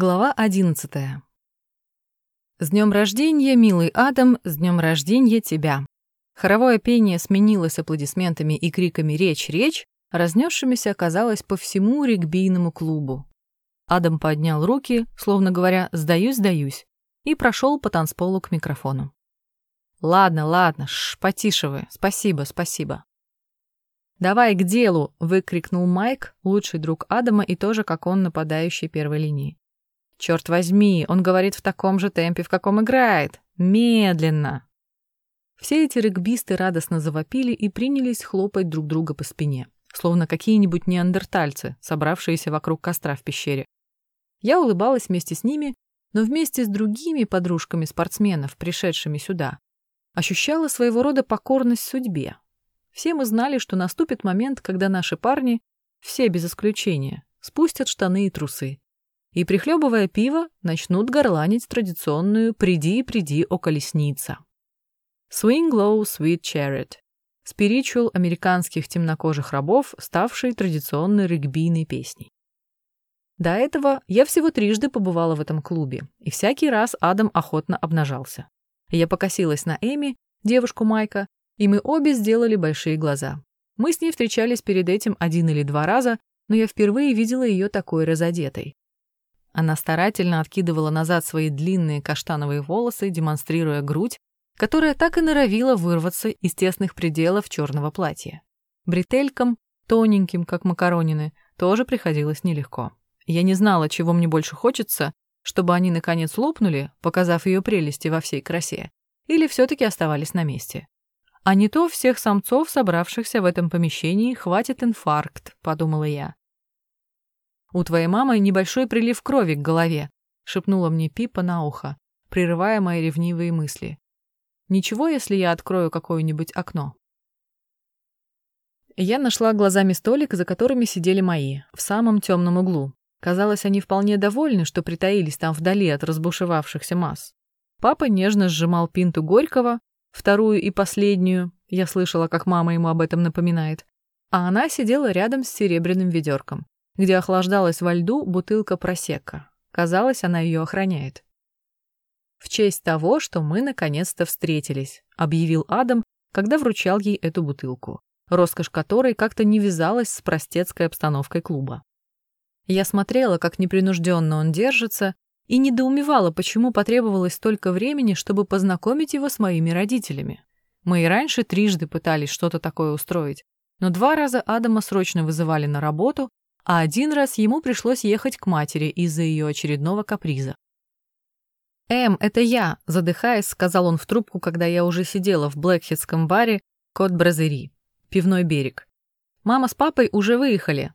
Глава 11. С днем рождения, милый Адам, с днем рождения тебя. Хоровое пение сменилось аплодисментами и криками «Речь, речь!», разнесшимися оказалось по всему регбийному клубу. Адам поднял руки, словно говоря «сдаюсь, сдаюсь», и прошел по танцполу к микрофону. «Ладно, ладно, ш, потише вы, спасибо, спасибо». «Давай к делу!» — выкрикнул Майк, лучший друг Адама и тоже как он нападающий первой линии. Черт возьми, он говорит в таком же темпе, в каком играет. Медленно. Все эти регбисты радостно завопили и принялись хлопать друг друга по спине, словно какие-нибудь неандертальцы, собравшиеся вокруг костра в пещере. Я улыбалась вместе с ними, но вместе с другими подружками спортсменов, пришедшими сюда, ощущала своего рода покорность судьбе. Все мы знали, что наступит момент, когда наши парни, все без исключения, спустят штаны и трусы, и, прихлебывая пиво, начнут горланить традиционную «Приди, приди, о колесница». Swing Low Sweet Chariot – спиричуал американских темнокожих рабов, ставший традиционной регбийной песней. До этого я всего трижды побывала в этом клубе, и всякий раз Адам охотно обнажался. Я покосилась на Эми, девушку Майка, и мы обе сделали большие глаза. Мы с ней встречались перед этим один или два раза, но я впервые видела ее такой разодетой. Она старательно откидывала назад свои длинные каштановые волосы, демонстрируя грудь, которая так и норовила вырваться из тесных пределов черного платья. Бретелькам, тоненьким, как макаронины, тоже приходилось нелегко. Я не знала, чего мне больше хочется, чтобы они наконец лопнули, показав ее прелести во всей красе, или все-таки оставались на месте. А не то всех самцов, собравшихся в этом помещении, хватит инфаркт, подумала я. «У твоей мамы небольшой прилив крови к голове», — шепнула мне Пипа на ухо, прерывая мои ревнивые мысли. «Ничего, если я открою какое-нибудь окно?» Я нашла глазами столик, за которыми сидели мои, в самом темном углу. Казалось, они вполне довольны, что притаились там вдали от разбушевавшихся масс. Папа нежно сжимал пинту Горького, вторую и последнюю, я слышала, как мама ему об этом напоминает, а она сидела рядом с серебряным ведерком где охлаждалась во льду бутылка просека. Казалось, она ее охраняет. «В честь того, что мы наконец-то встретились», — объявил Адам, когда вручал ей эту бутылку, роскошь которой как-то не вязалась с простецкой обстановкой клуба. Я смотрела, как непринужденно он держится, и недоумевала, почему потребовалось столько времени, чтобы познакомить его с моими родителями. Мы и раньше трижды пытались что-то такое устроить, но два раза Адама срочно вызывали на работу, а один раз ему пришлось ехать к матери из-за ее очередного каприза. «Эм, это я», — задыхаясь, сказал он в трубку, когда я уже сидела в Блэкхедском баре «Кот Бразери», пивной берег. «Мама с папой уже выехали».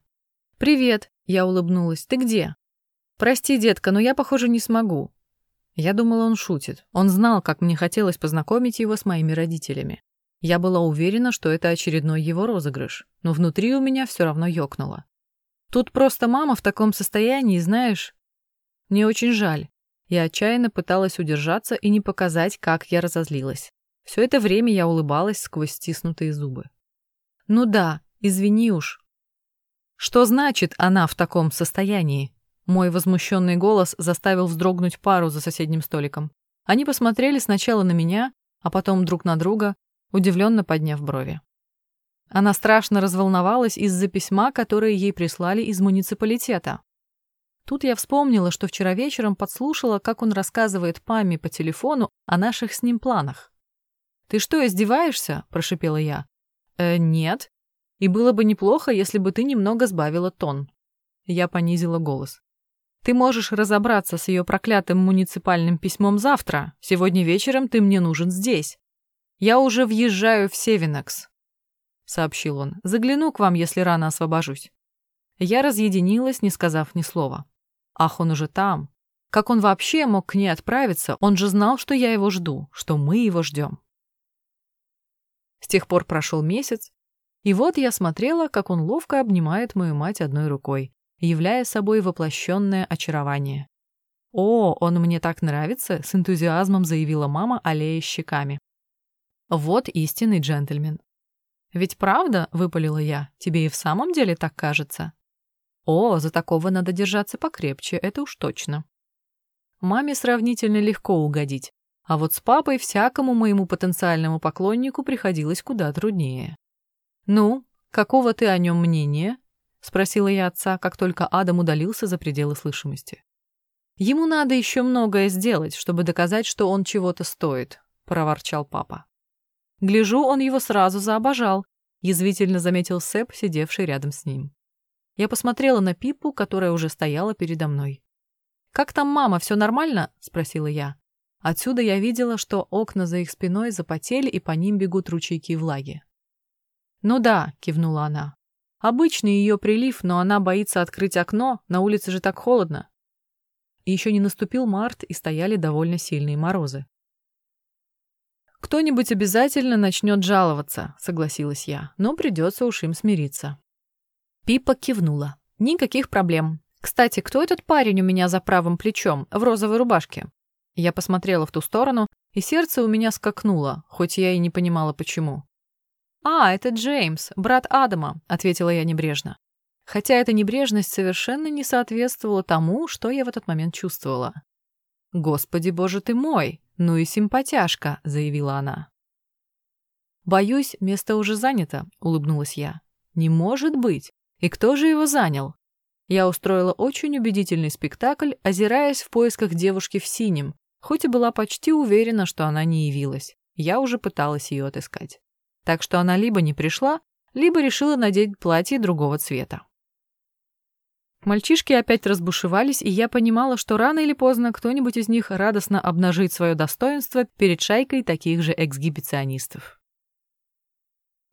«Привет», — я улыбнулась, — «ты где?» «Прости, детка, но я, похоже, не смогу». Я думала, он шутит. Он знал, как мне хотелось познакомить его с моими родителями. Я была уверена, что это очередной его розыгрыш, но внутри у меня все равно ёкнуло. Тут просто мама в таком состоянии, знаешь. Мне очень жаль. Я отчаянно пыталась удержаться и не показать, как я разозлилась. Все это время я улыбалась сквозь стиснутые зубы. Ну да, извини уж. Что значит она в таком состоянии? Мой возмущенный голос заставил вздрогнуть пару за соседним столиком. Они посмотрели сначала на меня, а потом друг на друга, удивленно подняв брови. Она страшно разволновалась из-за письма, которое ей прислали из муниципалитета. Тут я вспомнила, что вчера вечером подслушала, как он рассказывает Паме по телефону о наших с ним планах. «Ты что, издеваешься?» – прошипела я. «Э, нет. И было бы неплохо, если бы ты немного сбавила тон». Я понизила голос. «Ты можешь разобраться с ее проклятым муниципальным письмом завтра. Сегодня вечером ты мне нужен здесь. Я уже въезжаю в Севинекс. — сообщил он. «Загляну к вам, если рано освобожусь». Я разъединилась, не сказав ни слова. «Ах, он уже там. Как он вообще мог к ней отправиться? Он же знал, что я его жду, что мы его ждем». С тех пор прошел месяц, и вот я смотрела, как он ловко обнимает мою мать одной рукой, являя собой воплощенное очарование. «О, он мне так нравится!» — с энтузиазмом заявила мама, аллея щеками. Вот истинный джентльмен. «Ведь правда, — выпалила я, — тебе и в самом деле так кажется?» «О, за такого надо держаться покрепче, это уж точно». маме сравнительно легко угодить, а вот с папой всякому моему потенциальному поклоннику приходилось куда труднее. «Ну, какого ты о нем мнения?» — спросила я отца, как только Адам удалился за пределы слышимости. «Ему надо еще многое сделать, чтобы доказать, что он чего-то стоит», — проворчал папа. «Гляжу, он его сразу заобожал», — язвительно заметил Сэп, сидевший рядом с ним. Я посмотрела на Пипу, которая уже стояла передо мной. «Как там мама, все нормально?» — спросила я. Отсюда я видела, что окна за их спиной запотели, и по ним бегут ручейки влаги. «Ну да», — кивнула она. «Обычный ее прилив, но она боится открыть окно, на улице же так холодно». Еще не наступил март, и стояли довольно сильные морозы. «Кто-нибудь обязательно начнет жаловаться», — согласилась я, «но придется уж им смириться». Пипа кивнула. «Никаких проблем. Кстати, кто этот парень у меня за правым плечом, в розовой рубашке?» Я посмотрела в ту сторону, и сердце у меня скакнуло, хоть я и не понимала, почему. «А, это Джеймс, брат Адама», — ответила я небрежно. Хотя эта небрежность совершенно не соответствовала тому, что я в этот момент чувствовала. «Господи, боже ты мой! Ну и симпатяшка!» — заявила она. «Боюсь, место уже занято», — улыбнулась я. «Не может быть! И кто же его занял?» Я устроила очень убедительный спектакль, озираясь в поисках девушки в синем, хоть и была почти уверена, что она не явилась. Я уже пыталась ее отыскать. Так что она либо не пришла, либо решила надеть платье другого цвета. Мальчишки опять разбушевались, и я понимала, что рано или поздно кто-нибудь из них радостно обнажит свое достоинство перед шайкой таких же эксгибиционистов.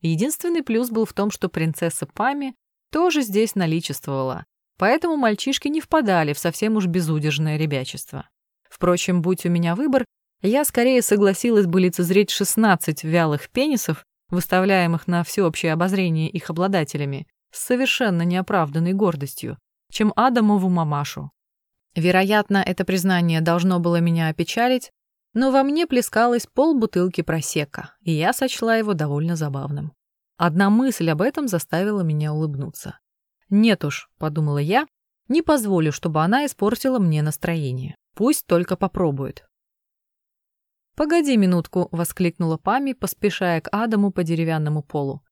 Единственный плюс был в том, что принцесса Пами тоже здесь наличествовала, поэтому мальчишки не впадали в совсем уж безудержное ребячество. Впрочем, будь у меня выбор, я скорее согласилась бы лицезреть 16 вялых пенисов, выставляемых на всеобщее обозрение их обладателями, с совершенно неоправданной гордостью, чем Адамову мамашу. Вероятно, это признание должно было меня опечалить, но во мне плескалось полбутылки просека, и я сочла его довольно забавным. Одна мысль об этом заставила меня улыбнуться. «Нет уж», — подумала я, — «не позволю, чтобы она испортила мне настроение». Пусть только попробует. «Погоди минутку», — воскликнула Пами, поспешая к Адаму по деревянному полу.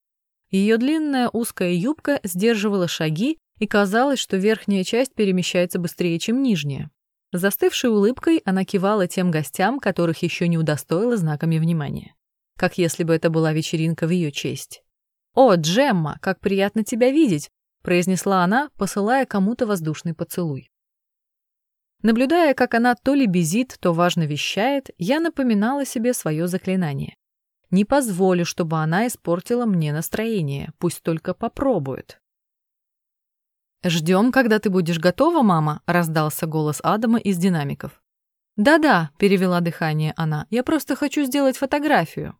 Ее длинная узкая юбка сдерживала шаги, и казалось, что верхняя часть перемещается быстрее, чем нижняя. Застывшей улыбкой она кивала тем гостям, которых еще не удостоила знаками внимания. Как если бы это была вечеринка в ее честь. «О, Джемма, как приятно тебя видеть!» — произнесла она, посылая кому-то воздушный поцелуй. Наблюдая, как она то ли безит, то важно вещает, я напоминала себе свое заклинание. Не позволю, чтобы она испортила мне настроение, пусть только попробует. «Ждем, когда ты будешь готова, мама», — раздался голос Адама из динамиков. «Да-да», — перевела дыхание она, — «я просто хочу сделать фотографию».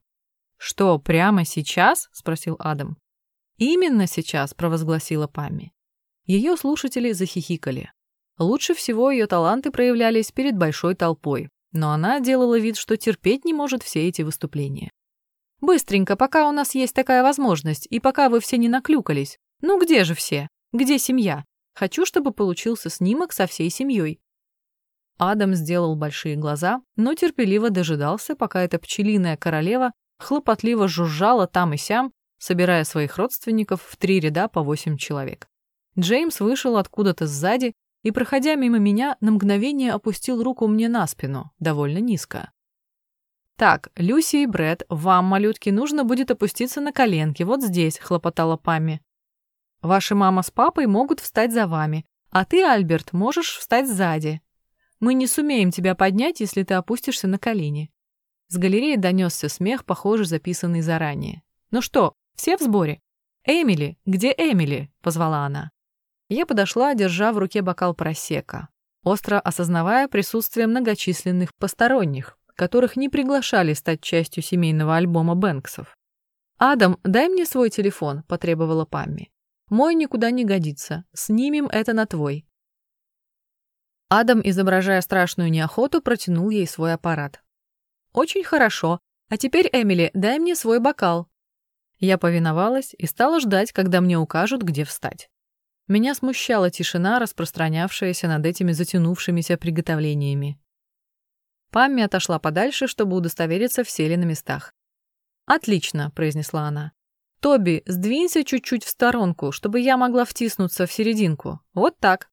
«Что, прямо сейчас?» — спросил Адам. «Именно сейчас», — провозгласила Пами. Ее слушатели захихикали. Лучше всего ее таланты проявлялись перед большой толпой, но она делала вид, что терпеть не может все эти выступления. «Быстренько, пока у нас есть такая возможность, и пока вы все не наклюкались. Ну где же все? Где семья? Хочу, чтобы получился снимок со всей семьей». Адам сделал большие глаза, но терпеливо дожидался, пока эта пчелиная королева хлопотливо жужжала там и сям, собирая своих родственников в три ряда по восемь человек. Джеймс вышел откуда-то сзади и, проходя мимо меня, на мгновение опустил руку мне на спину, довольно низко. «Так, Люси и Брэд, вам, малютки, нужно будет опуститься на коленки, вот здесь», — хлопотала Пами. «Ваши мама с папой могут встать за вами, а ты, Альберт, можешь встать сзади. Мы не сумеем тебя поднять, если ты опустишься на колени». С галереи донесся смех, похоже, записанный заранее. «Ну что, все в сборе?» «Эмили, где Эмили?» — позвала она. Я подошла, держа в руке бокал просека, остро осознавая присутствие многочисленных посторонних, которых не приглашали стать частью семейного альбома Бэнксов. «Адам, дай мне свой телефон», — потребовала Памми. «Мой никуда не годится. Снимем это на твой». Адам, изображая страшную неохоту, протянул ей свой аппарат. «Очень хорошо. А теперь, Эмили, дай мне свой бокал». Я повиновалась и стала ждать, когда мне укажут, где встать. Меня смущала тишина, распространявшаяся над этими затянувшимися приготовлениями. Памми отошла подальше, чтобы удостовериться, все ли на местах. «Отлично», — произнесла она. «Тоби, сдвинься чуть-чуть в сторонку, чтобы я могла втиснуться в серединку. Вот так».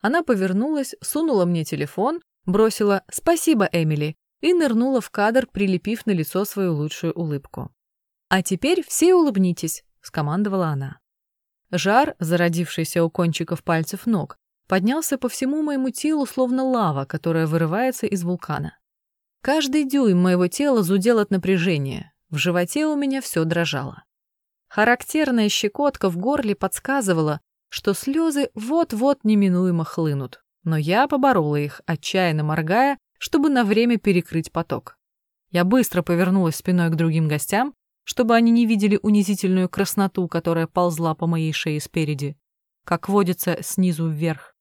Она повернулась, сунула мне телефон, бросила «Спасибо, Эмили» и нырнула в кадр, прилепив на лицо свою лучшую улыбку. «А теперь все улыбнитесь», — скомандовала она. Жар, зародившийся у кончиков пальцев ног, поднялся по всему моему телу, словно лава, которая вырывается из вулкана. Каждый дюйм моего тела зудел от напряжения, в животе у меня все дрожало. Характерная щекотка в горле подсказывала, что слезы вот-вот неминуемо хлынут, но я поборола их, отчаянно моргая, чтобы на время перекрыть поток. Я быстро повернулась спиной к другим гостям, чтобы они не видели унизительную красноту, которая ползла по моей шее спереди, как водится снизу вверх.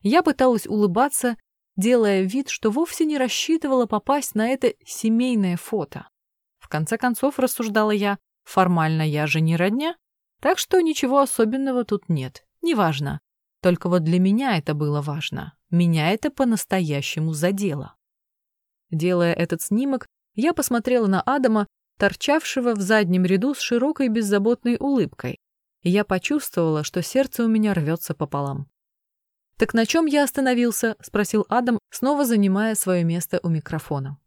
Я пыталась улыбаться, делая вид, что вовсе не рассчитывала попасть на это семейное фото. В конце концов, рассуждала я, формально я же не родня, так что ничего особенного тут нет, неважно. Только вот для меня это было важно. Меня это по-настоящему задело. Делая этот снимок, я посмотрела на Адама торчавшего в заднем ряду с широкой беззаботной улыбкой, и я почувствовала, что сердце у меня рвется пополам. «Так на чем я остановился?» — спросил Адам, снова занимая свое место у микрофона.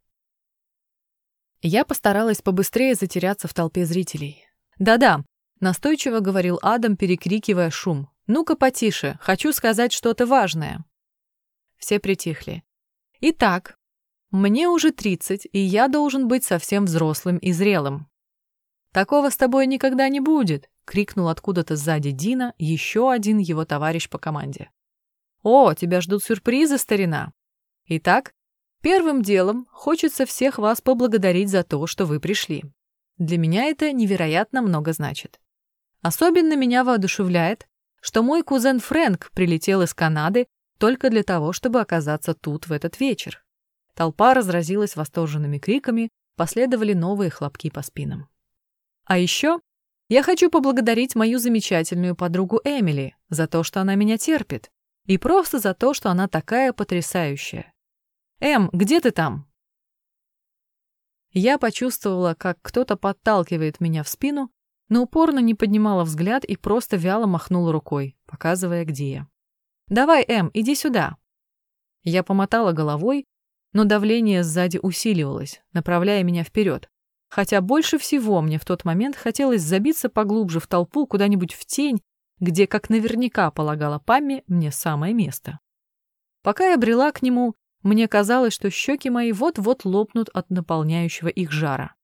Я постаралась побыстрее затеряться в толпе зрителей. «Да-да», — настойчиво говорил Адам, перекрикивая шум. «Ну-ка потише, хочу сказать что-то важное». Все притихли. «Итак, мне уже 30, и я должен быть совсем взрослым и зрелым. «Такого с тобой никогда не будет!» — крикнул откуда-то сзади Дина, еще один его товарищ по команде. «О, тебя ждут сюрпризы, старина!» Итак, первым делом хочется всех вас поблагодарить за то, что вы пришли. Для меня это невероятно много значит. Особенно меня воодушевляет, что мой кузен Фрэнк прилетел из Канады только для того, чтобы оказаться тут в этот вечер. Толпа разразилась восторженными криками, последовали новые хлопки по спинам. А еще я хочу поблагодарить мою замечательную подругу Эмили за то, что она меня терпит, и просто за то, что она такая потрясающая. Эм, где ты там? Я почувствовала, как кто-то подталкивает меня в спину, но упорно не поднимала взгляд и просто вяло махнула рукой, показывая, где я. «Давай, Эм, иди сюда». Я помотала головой, но давление сзади усиливалось, направляя меня вперед. Хотя больше всего мне в тот момент хотелось забиться поглубже в толпу, куда-нибудь в тень, где, как наверняка полагала Памми, мне самое место. Пока я брела к нему, мне казалось, что щеки мои вот-вот лопнут от наполняющего их жара.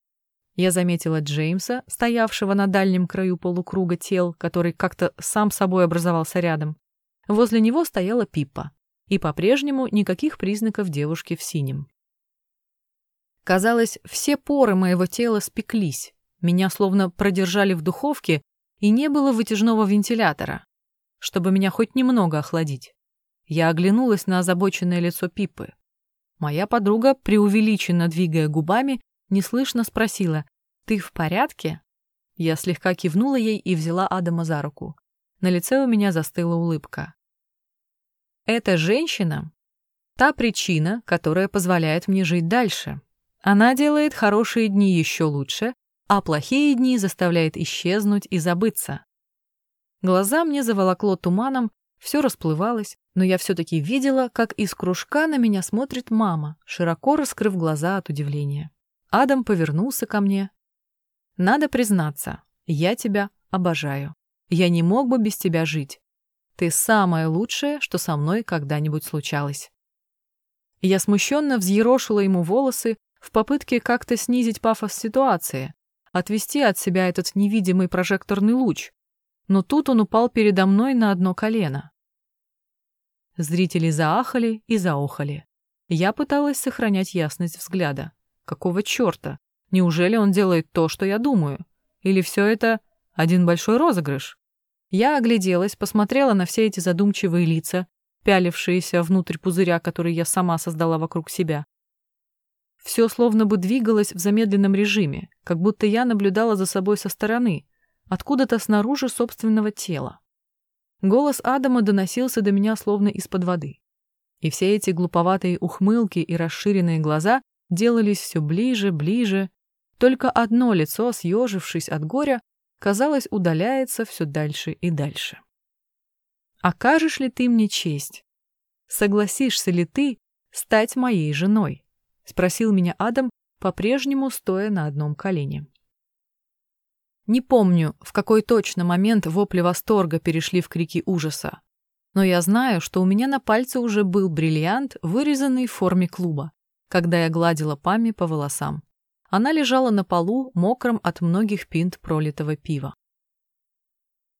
Я заметила Джеймса, стоявшего на дальнем краю полукруга тел, который как-то сам собой образовался рядом. Возле него стояла Пиппа и по-прежнему никаких признаков девушки в синем. Казалось, все поры моего тела спеклись, меня словно продержали в духовке, и не было вытяжного вентилятора, чтобы меня хоть немного охладить. Я оглянулась на озабоченное лицо Пипы. Моя подруга, преувеличенно двигая губами, неслышно спросила «Ты в порядке?» Я слегка кивнула ей и взяла Адама за руку. На лице у меня застыла улыбка. Эта женщина — та причина, которая позволяет мне жить дальше. Она делает хорошие дни еще лучше, а плохие дни заставляет исчезнуть и забыться. Глаза мне заволокло туманом, все расплывалось, но я все-таки видела, как из кружка на меня смотрит мама, широко раскрыв глаза от удивления. Адам повернулся ко мне. «Надо признаться, я тебя обожаю. Я не мог бы без тебя жить. Ты самое лучшее, что со мной когда-нибудь случалось. Я смущенно взъерошила ему волосы в попытке как-то снизить пафос ситуации, отвести от себя этот невидимый прожекторный луч, но тут он упал передо мной на одно колено. Зрители заахали и заохали. Я пыталась сохранять ясность взгляда. Какого черта? Неужели он делает то, что я думаю? Или все это один большой розыгрыш? Я огляделась, посмотрела на все эти задумчивые лица, пялившиеся внутрь пузыря, который я сама создала вокруг себя. Все словно бы двигалось в замедленном режиме, как будто я наблюдала за собой со стороны, откуда-то снаружи собственного тела. Голос Адама доносился до меня словно из-под воды. И все эти глуповатые ухмылки и расширенные глаза делались все ближе, ближе. Только одно лицо, съежившись от горя, казалось, удаляется все дальше и дальше. «Окажешь ли ты мне честь? Согласишься ли ты стать моей женой?» — спросил меня Адам, по-прежнему стоя на одном колене. Не помню, в какой точно момент вопли восторга перешли в крики ужаса. Но я знаю, что у меня на пальце уже был бриллиант, вырезанный в форме клуба, когда я гладила Пами по волосам. Она лежала на полу, мокром от многих пинт пролитого пива.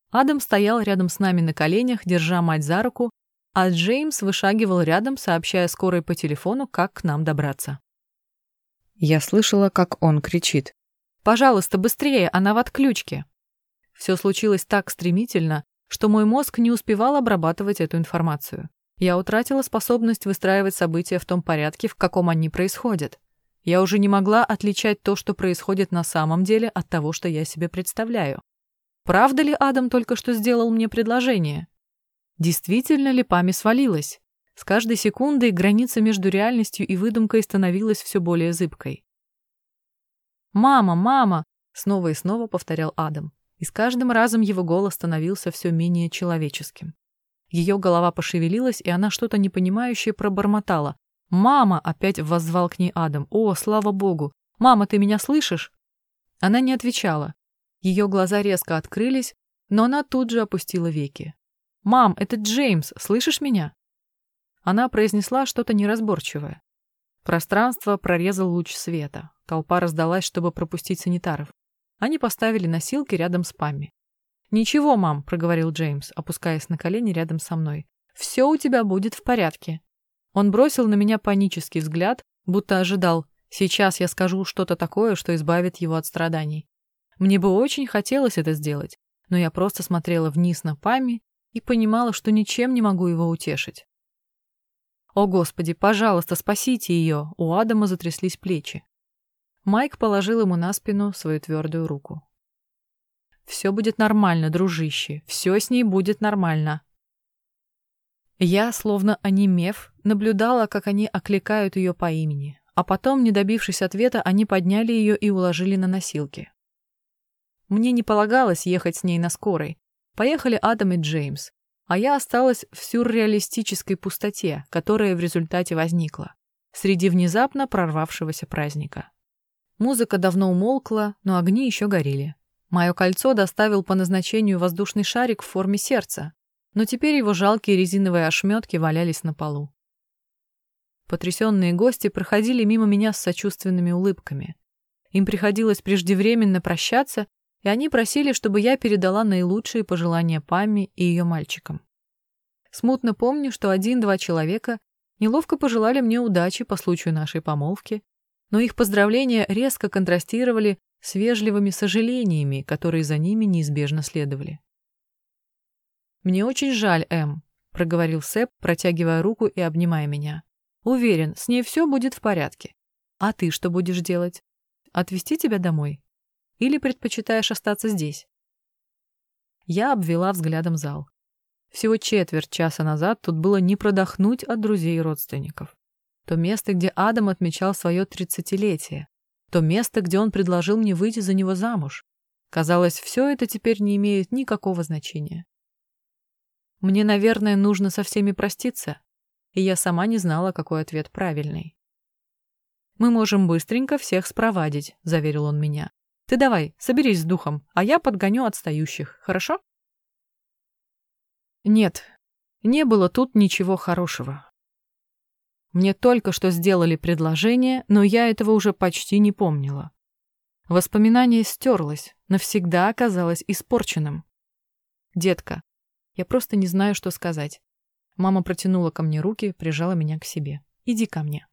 Адам стоял рядом с нами на коленях, держа мать за руку, а Джеймс вышагивал рядом, сообщая скорой по телефону, как к нам добраться. Я слышала, как он кричит. «Пожалуйста, быстрее, она в отключке!» Все случилось так стремительно, что мой мозг не успевал обрабатывать эту информацию. Я утратила способность выстраивать события в том порядке, в каком они происходят. Я уже не могла отличать то, что происходит на самом деле, от того, что я себе представляю. Правда ли Адам только что сделал мне предложение? Действительно ли Пами свалилась? С каждой секундой граница между реальностью и выдумкой становилась все более зыбкой. «Мама, мама!» — снова и снова повторял Адам, и с каждым разом его голос становился все менее человеческим. Ее голова пошевелилась, и она что-то непонимающее пробормотала. «Мама!» — опять воззвал к ней Адам. «О, слава богу! Мама, ты меня слышишь?» Она не отвечала. Ее глаза резко открылись, но она тут же опустила веки. «Мам, это Джеймс, слышишь меня?» Она произнесла что-то неразборчивое. Пространство прорезал луч света. Толпа раздалась, чтобы пропустить санитаров. Они поставили носилки рядом с Памми. «Ничего, мам», — проговорил Джеймс, опускаясь на колени рядом со мной. «Все у тебя будет в порядке». Он бросил на меня панический взгляд, будто ожидал, сейчас я скажу что-то такое, что избавит его от страданий. Мне бы очень хотелось это сделать, но я просто смотрела вниз на Пами и понимала, что ничем не могу его утешить. «О, Господи, пожалуйста, спасите ее!» У Адама затряслись плечи. Майк положил ему на спину свою твердую руку. «Все будет нормально, дружище, все с ней будет нормально». Я, словно онемев, наблюдала, как они окликают ее по имени, а потом, не добившись ответа, они подняли ее и уложили на носилки. Мне не полагалось ехать с ней на скорой. Поехали Адам и Джеймс а я осталась в сюрреалистической пустоте, которая в результате возникла, среди внезапно прорвавшегося праздника. Музыка давно умолкла, но огни еще горели. Мое кольцо доставил по назначению воздушный шарик в форме сердца, но теперь его жалкие резиновые ошметки валялись на полу. Потрясенные гости проходили мимо меня с сочувственными улыбками. Им приходилось преждевременно прощаться и они просили, чтобы я передала наилучшие пожелания Памме и ее мальчикам. Смутно помню, что один-два человека неловко пожелали мне удачи по случаю нашей помолвки, но их поздравления резко контрастировали с вежливыми сожалениями, которые за ними неизбежно следовали. «Мне очень жаль, Эм», — проговорил Сэп, протягивая руку и обнимая меня. «Уверен, с ней все будет в порядке. А ты что будешь делать? Отвезти тебя домой?» Или предпочитаешь остаться здесь?» Я обвела взглядом зал. Всего четверть часа назад тут было не продохнуть от друзей и родственников. То место, где Адам отмечал свое тридцатилетие. То место, где он предложил мне выйти за него замуж. Казалось, все это теперь не имеет никакого значения. Мне, наверное, нужно со всеми проститься, и я сама не знала, какой ответ правильный. «Мы можем быстренько всех спровадить», — заверил он меня. Ты давай, соберись с духом, а я подгоню отстающих, хорошо? Нет, не было тут ничего хорошего. Мне только что сделали предложение, но я этого уже почти не помнила. Воспоминание стерлось, навсегда оказалось испорченным. «Детка, я просто не знаю, что сказать». Мама протянула ко мне руки, прижала меня к себе. «Иди ко мне».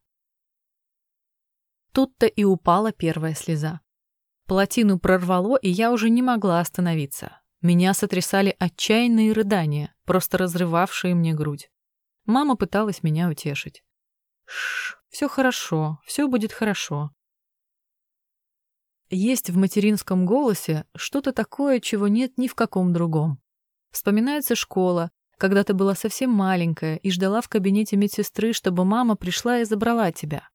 Тут-то и упала первая слеза. Плотину прорвало, и я уже не могла остановиться. Меня сотрясали отчаянные рыдания, просто разрывавшие мне грудь. Мама пыталась меня утешить. Шш, все хорошо, все будет хорошо. Есть в материнском голосе что-то такое, чего нет ни в каком другом. Вспоминается школа, когда ты была совсем маленькая и ждала в кабинете медсестры, чтобы мама пришла и забрала тебя.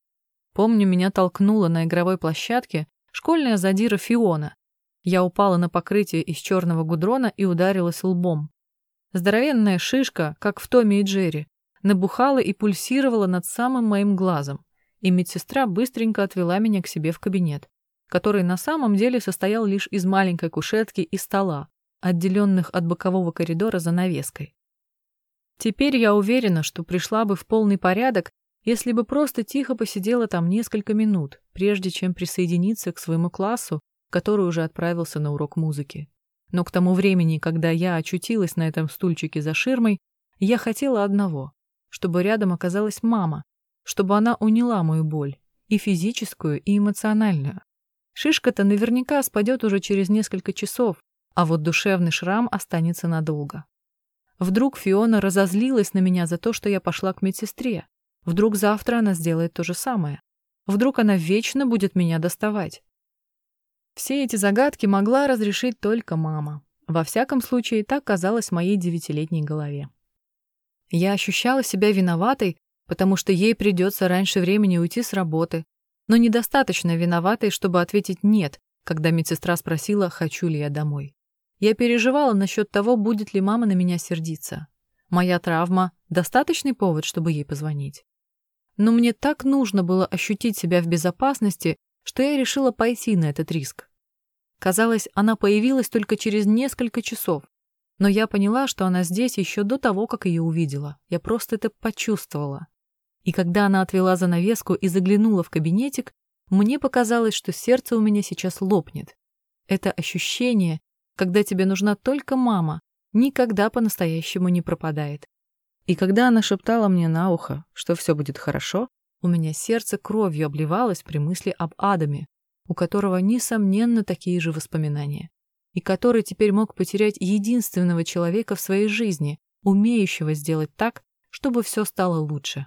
Помню, меня толкнула на игровой площадке школьная задира Фиона. Я упала на покрытие из черного гудрона и ударилась лбом. Здоровенная шишка, как в Томе и Джерри, набухала и пульсировала над самым моим глазом, и медсестра быстренько отвела меня к себе в кабинет, который на самом деле состоял лишь из маленькой кушетки и стола, отделенных от бокового коридора занавеской. Теперь я уверена, что пришла бы в полный порядок, если бы просто тихо посидела там несколько минут, прежде чем присоединиться к своему классу, который уже отправился на урок музыки. Но к тому времени, когда я очутилась на этом стульчике за ширмой, я хотела одного чтобы рядом оказалась мама, чтобы она уняла мою боль, и физическую, и эмоциональную. Шишка-то наверняка спадет уже через несколько часов, а вот душевный шрам останется надолго. Вдруг Фиона разозлилась на меня за то, что я пошла к медсестре. Вдруг завтра она сделает то же самое. Вдруг она вечно будет меня доставать. Все эти загадки могла разрешить только мама. Во всяком случае, так казалось моей девятилетней голове. Я ощущала себя виноватой, потому что ей придется раньше времени уйти с работы, но недостаточно виноватой, чтобы ответить «нет», когда медсестра спросила, хочу ли я домой. Я переживала насчет того, будет ли мама на меня сердиться. Моя травма — достаточный повод, чтобы ей позвонить. Но мне так нужно было ощутить себя в безопасности, что я решила пойти на этот риск. Казалось, она появилась только через несколько часов, но я поняла, что она здесь еще до того, как ее увидела. Я просто это почувствовала. И когда она отвела занавеску и заглянула в кабинетик, мне показалось, что сердце у меня сейчас лопнет. Это ощущение, когда тебе нужна только мама, никогда по-настоящему не пропадает. И когда она шептала мне на ухо, что все будет хорошо, у меня сердце кровью обливалось при мысли об Адаме, у которого, несомненно, такие же воспоминания и который теперь мог потерять единственного человека в своей жизни, умеющего сделать так, чтобы все стало лучше.